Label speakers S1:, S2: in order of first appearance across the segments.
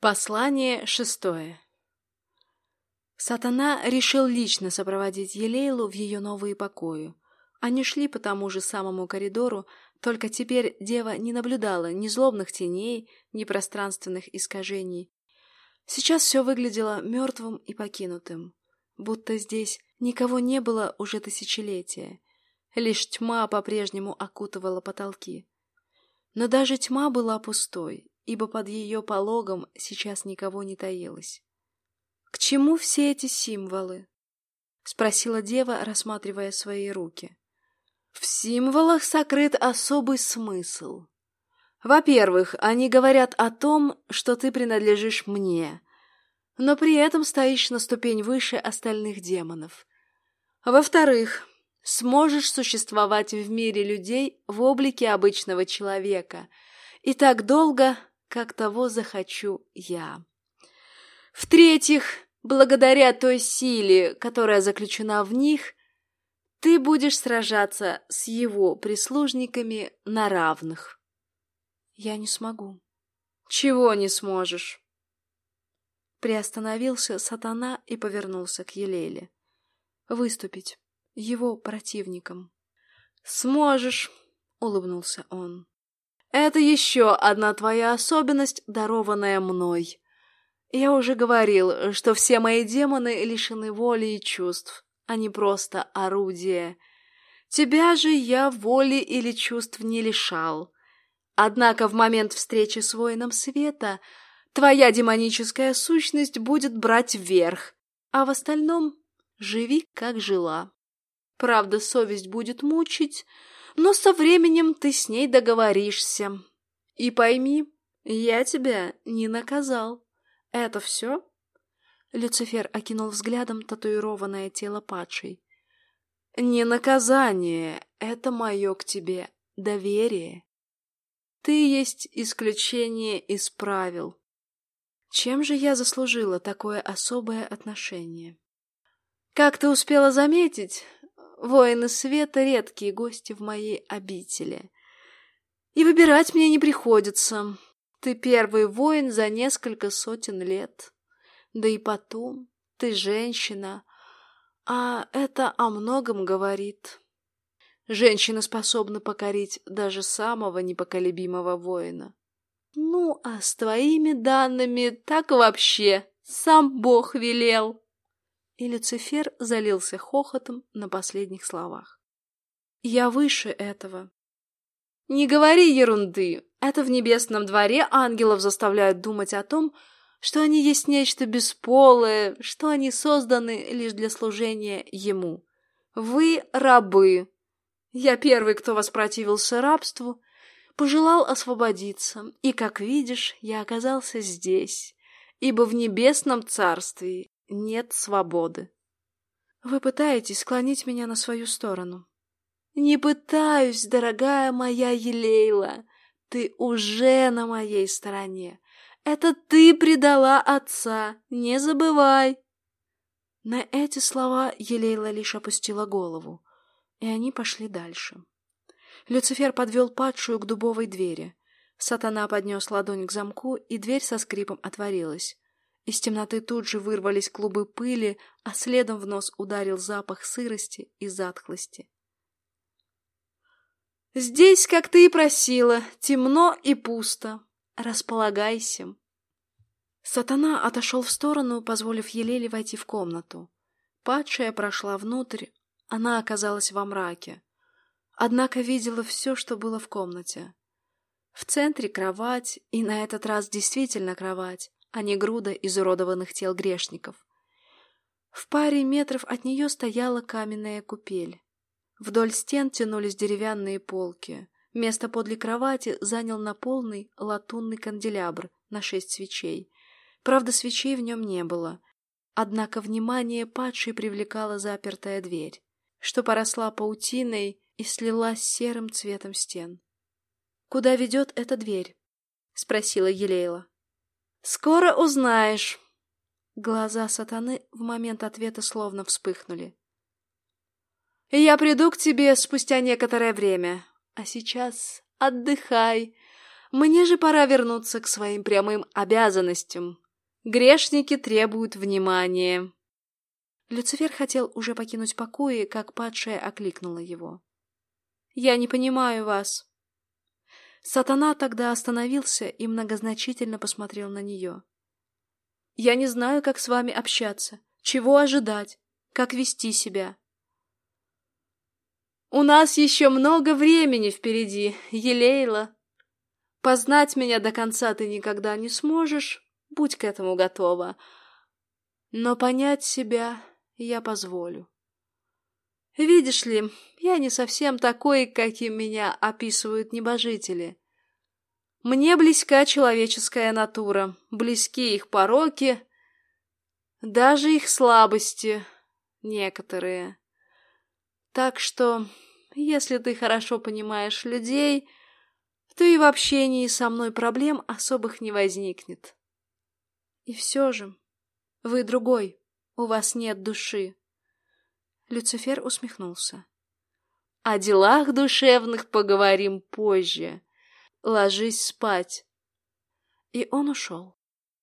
S1: Послание шестое Сатана решил лично сопроводить Елейлу в ее новые покои. Они шли по тому же самому коридору, только теперь дева не наблюдала ни злобных теней, ни пространственных искажений. Сейчас все выглядело мертвым и покинутым, будто здесь никого не было уже тысячелетия. Лишь тьма по-прежнему окутывала потолки. Но даже тьма была пустой, ибо под ее пологом сейчас никого не таилось. «К чему все эти символы?» — спросила дева, рассматривая свои руки. «В символах сокрыт особый смысл. Во-первых, они говорят о том, что ты принадлежишь мне, но при этом стоишь на ступень выше остальных демонов. Во-вторых, сможешь существовать в мире людей в облике обычного человека, и так долго, как того захочу я. В-третьих, благодаря той силе, которая заключена в них, ты будешь сражаться с его прислужниками на равных. Я не смогу. Чего не сможешь? Приостановился сатана и повернулся к Елеле. Выступить его противником. Сможешь, улыбнулся он. Это еще одна твоя особенность, дарованная мной. Я уже говорил, что все мои демоны лишены воли и чувств, а не просто орудия. Тебя же я воли или чувств не лишал. Однако в момент встречи с воином света твоя демоническая сущность будет брать верх, а в остальном живи, как жила. Правда, совесть будет мучить, но со временем ты с ней договоришься. И пойми, я тебя не наказал. Это все? Люцифер окинул взглядом татуированное тело падшей. Не наказание, это мое к тебе доверие. Ты есть исключение из правил. Чем же я заслужила такое особое отношение? Как ты успела заметить, Воины света — редкие гости в моей обители. И выбирать мне не приходится. Ты первый воин за несколько сотен лет. Да и потом, ты женщина, а это о многом говорит. Женщина способна покорить даже самого непоколебимого воина. Ну, а с твоими данными так вообще сам Бог велел и Люцифер залился хохотом на последних словах. «Я выше этого». «Не говори ерунды! Это в небесном дворе ангелов заставляют думать о том, что они есть нечто бесполое, что они созданы лишь для служения ему. Вы рабы. Я первый, кто воспротивился рабству, пожелал освободиться, и, как видишь, я оказался здесь, ибо в небесном царстве нет свободы. Вы пытаетесь склонить меня на свою сторону. Не пытаюсь, дорогая моя Елейла. Ты уже на моей стороне. Это ты предала отца, не забывай. На эти слова Елейла лишь опустила голову, и они пошли дальше. Люцифер подвел падшую к дубовой двери. Сатана поднес ладонь к замку, и дверь со скрипом отворилась. Из темноты тут же вырвались клубы пыли, а следом в нос ударил запах сырости и затхлости. «Здесь, как ты и просила, темно и пусто. Располагайся». Сатана отошел в сторону, позволив Елеле войти в комнату. Падшая прошла внутрь, она оказалась во мраке. Однако видела все, что было в комнате. В центре кровать, и на этот раз действительно кровать, а не груда изуродованных тел грешников. В паре метров от нее стояла каменная купель. Вдоль стен тянулись деревянные полки. Место подле кровати занял на полный латунный канделябр на шесть свечей. Правда, свечей в нем не было. Однако внимание падшей привлекала запертая дверь, что поросла паутиной и слилась серым цветом стен. «Куда ведет эта дверь?» — спросила Елейла. Скоро узнаешь. Глаза сатаны в момент ответа словно вспыхнули. Я приду к тебе спустя некоторое время. А сейчас отдыхай. Мне же пора вернуться к своим прямым обязанностям. Грешники требуют внимания. Люцифер хотел уже покинуть покои, как падшая окликнула его. «Я не понимаю вас». Сатана тогда остановился и многозначительно посмотрел на нее. «Я не знаю, как с вами общаться, чего ожидать, как вести себя». «У нас еще много времени впереди, Елейла. Познать меня до конца ты никогда не сможешь, будь к этому готова. Но понять себя я позволю. Видишь ли, я не совсем такой, каким меня описывают небожители. Мне близка человеческая натура, близки их пороки, даже их слабости некоторые. Так что, если ты хорошо понимаешь людей, то и в общении со мной проблем особых не возникнет. И все же, вы другой, у вас нет души. Люцифер усмехнулся. О делах душевных поговорим позже. Ложись спать. И он ушел.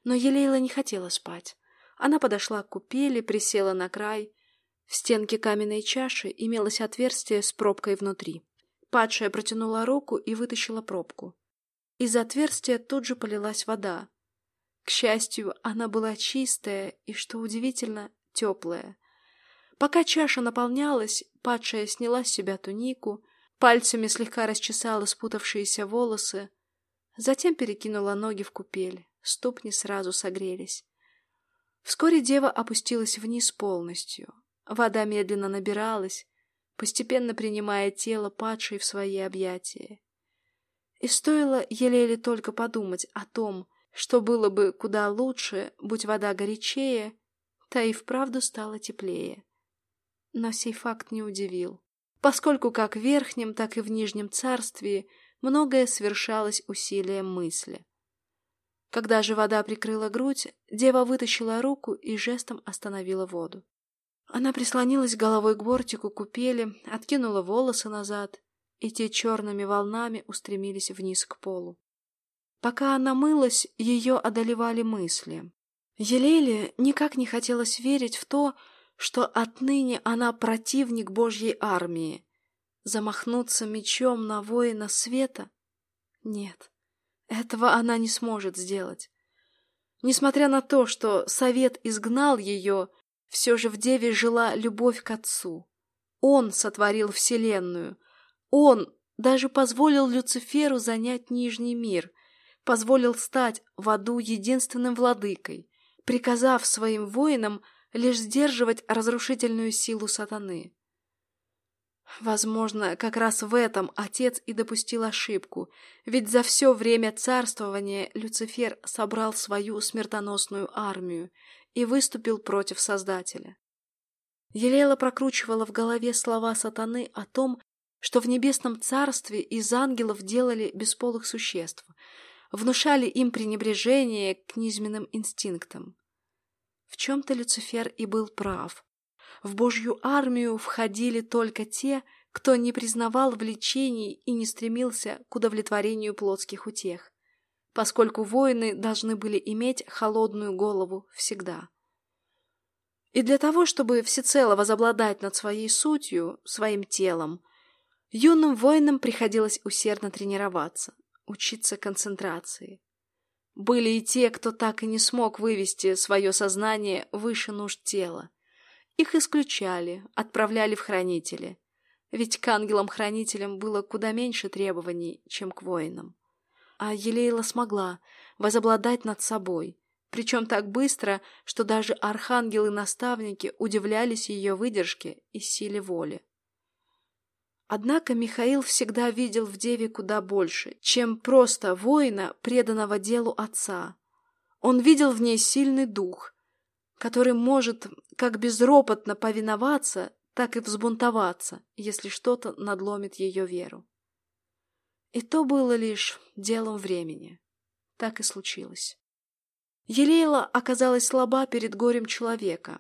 S1: Но Елейла не хотела спать. Она подошла к купели, присела на край. В стенке каменной чаши имелось отверстие с пробкой внутри. Падшая протянула руку и вытащила пробку. Из отверстия тут же полилась вода. К счастью, она была чистая и, что удивительно, теплая. Пока чаша наполнялась, падшая сняла с себя тунику, пальцами слегка расчесала спутавшиеся волосы, затем перекинула ноги в купель, ступни сразу согрелись. Вскоре дева опустилась вниз полностью. Вода медленно набиралась, постепенно принимая тело падшей в свои объятия. И стоило еле-еле только подумать о том, что было бы куда лучше, будь вода горячее, та и вправду стала теплее. Но сей факт не удивил, поскольку как в верхнем, так и в нижнем царстве многое свершалось усилием мысли. Когда же вода прикрыла грудь, дева вытащила руку и жестом остановила воду. Она прислонилась головой к бортику купели, откинула волосы назад, и те черными волнами устремились вниз к полу. Пока она мылась, ее одолевали мысли. Елеле никак не хотелось верить в то, что отныне она противник Божьей армии. Замахнуться мечом на воина света? Нет, этого она не сможет сделать. Несмотря на то, что совет изгнал ее, все же в деве жила любовь к отцу. Он сотворил вселенную. Он даже позволил Люциферу занять Нижний мир, позволил стать в аду единственным владыкой, приказав своим воинам лишь сдерживать разрушительную силу сатаны. Возможно, как раз в этом отец и допустил ошибку, ведь за все время царствования Люцифер собрал свою смертоносную армию и выступил против Создателя. Елела прокручивала в голове слова сатаны о том, что в небесном царстве из ангелов делали бесполых существ, внушали им пренебрежение к низменным инстинктам. В чем-то Люцифер и был прав. В Божью армию входили только те, кто не признавал влечений и не стремился к удовлетворению плотских утех, поскольку воины должны были иметь холодную голову всегда. И для того, чтобы всецело возобладать над своей сутью, своим телом, юным воинам приходилось усердно тренироваться, учиться концентрации. Были и те, кто так и не смог вывести свое сознание выше нужд тела. Их исключали, отправляли в хранители. Ведь к ангелам-хранителям было куда меньше требований, чем к воинам. А Елейла смогла возобладать над собой, причем так быстро, что даже архангелы-наставники удивлялись ее выдержке и силе воли. Однако Михаил всегда видел в деве куда больше, чем просто воина, преданного делу отца. Он видел в ней сильный дух, который может как безропотно повиноваться, так и взбунтоваться, если что-то надломит ее веру. И то было лишь делом времени. Так и случилось. Елейла оказалась слаба перед горем человека,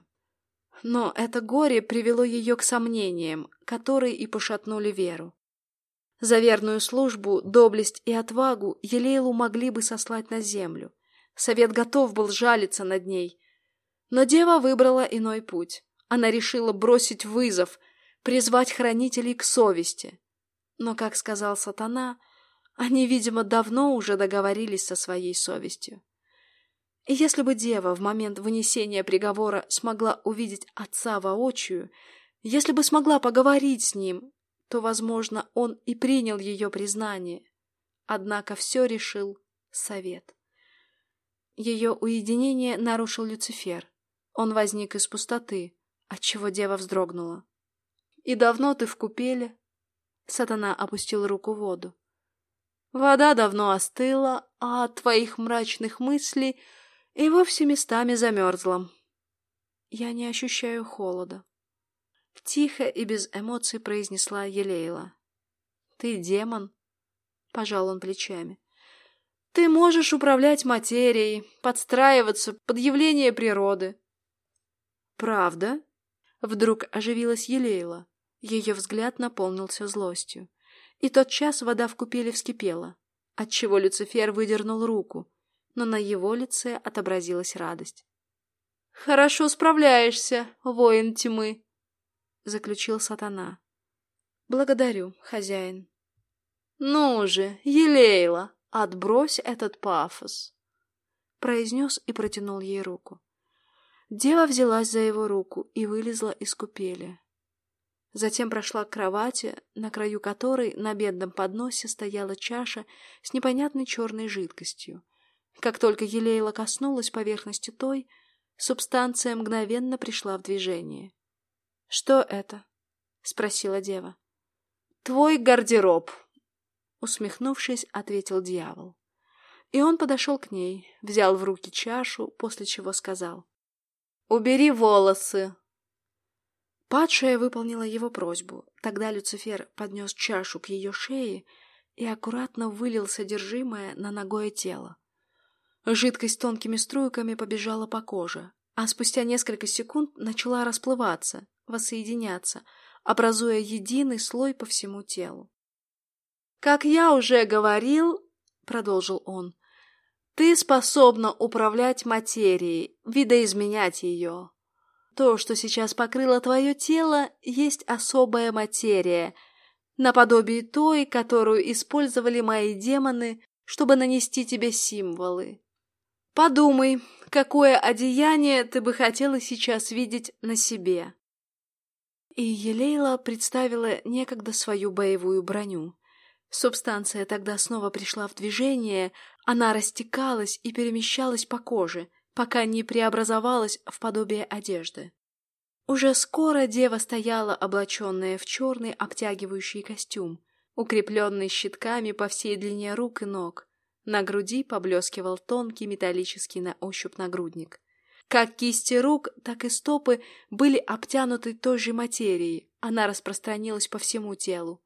S1: но это горе привело ее к сомнениям, которые и пошатнули веру. За верную службу, доблесть и отвагу Елейлу могли бы сослать на землю. Совет готов был жалиться над ней. Но дева выбрала иной путь. Она решила бросить вызов, призвать хранителей к совести. Но, как сказал сатана, они, видимо, давно уже договорились со своей совестью. Если бы дева в момент вынесения приговора смогла увидеть отца воочию, если бы смогла поговорить с ним, то, возможно, он и принял ее признание. Однако все решил совет. Ее уединение нарушил Люцифер. Он возник из пустоты, отчего дева вздрогнула. «И давно ты в купеле?» Сатана опустил руку в воду. «Вода давно остыла, а от твоих мрачных мыслей и вовсе местами замерзла. Я не ощущаю холода. Тихо и без эмоций произнесла Елейла. «Ты демон?» — пожал он плечами. «Ты можешь управлять материей, подстраиваться под явление природы». «Правда?» — вдруг оживилась Елейла. Ее взгляд наполнился злостью. И тот час вода в купеле вскипела, отчего Люцифер выдернул руку, но на его лице отобразилась радость. «Хорошо справляешься, воин тьмы!» заключил сатана. Благодарю, хозяин. Ну же, Елейла, отбрось этот пафос, произнес и протянул ей руку. Дева взялась за его руку и вылезла из купели. Затем прошла к кровати, на краю которой на бедном подносе стояла чаша с непонятной черной жидкостью. Как только Елейла коснулась поверхности той, субстанция мгновенно пришла в движение. «Что это?» — спросила дева. «Твой гардероб», — усмехнувшись, ответил дьявол. И он подошел к ней, взял в руки чашу, после чего сказал. «Убери волосы!» Падшая выполнила его просьбу. Тогда Люцифер поднес чашу к ее шее и аккуратно вылил содержимое на ногое тело. Жидкость тонкими струйками побежала по коже, а спустя несколько секунд начала расплываться, воссоединяться, образуя единый слой по всему телу. «Как я уже говорил, — продолжил он, — ты способна управлять материей, видоизменять ее. То, что сейчас покрыло твое тело, есть особая материя, наподобие той, которую использовали мои демоны, чтобы нанести тебе символы. Подумай, какое одеяние ты бы хотела сейчас видеть на себе. И Елейла представила некогда свою боевую броню. Субстанция тогда снова пришла в движение, она растекалась и перемещалась по коже, пока не преобразовалась в подобие одежды. Уже скоро дева стояла, облаченная в черный обтягивающий костюм, укрепленный щитками по всей длине рук и ног. На груди поблескивал тонкий металлический на ощупь нагрудник. Как кисти рук, так и стопы были обтянуты той же материей, она распространилась по всему телу,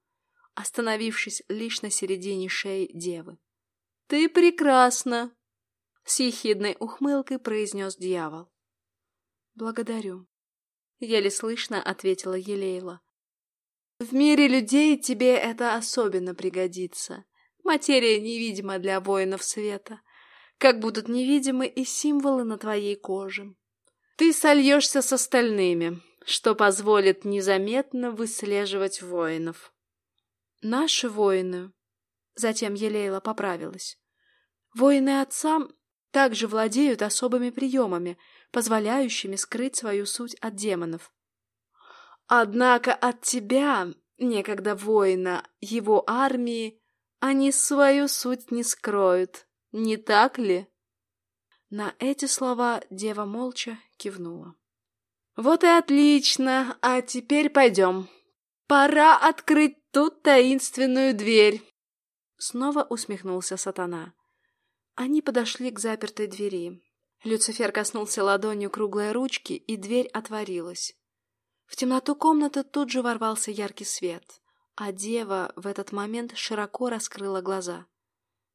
S1: остановившись лишь на середине шеи девы. «Ты прекрасна!» — с ехидной ухмылкой произнес дьявол. «Благодарю», — еле слышно ответила Елейла. «В мире людей тебе это особенно пригодится. Материя невидима для воинов света как будут невидимы и символы на твоей коже. Ты сольешься с остальными, что позволит незаметно выслеживать воинов. Наши воины, затем Елейла поправилась, воины отца также владеют особыми приемами, позволяющими скрыть свою суть от демонов. Однако от тебя, некогда воина, его армии, они свою суть не скроют. Не так ли? На эти слова дева молча кивнула. Вот и отлично, а теперь пойдем. Пора открыть тут таинственную дверь. Снова усмехнулся сатана. Они подошли к запертой двери. Люцифер коснулся ладонью круглой ручки, и дверь отворилась. В темноту комнаты тут же ворвался яркий свет, а дева в этот момент широко раскрыла глаза.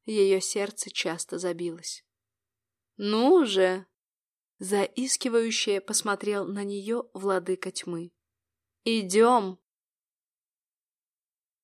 S1: Ее сердце часто забилось. «Ну же!» Заискивающе посмотрел на нее владыка тьмы. «Идем!»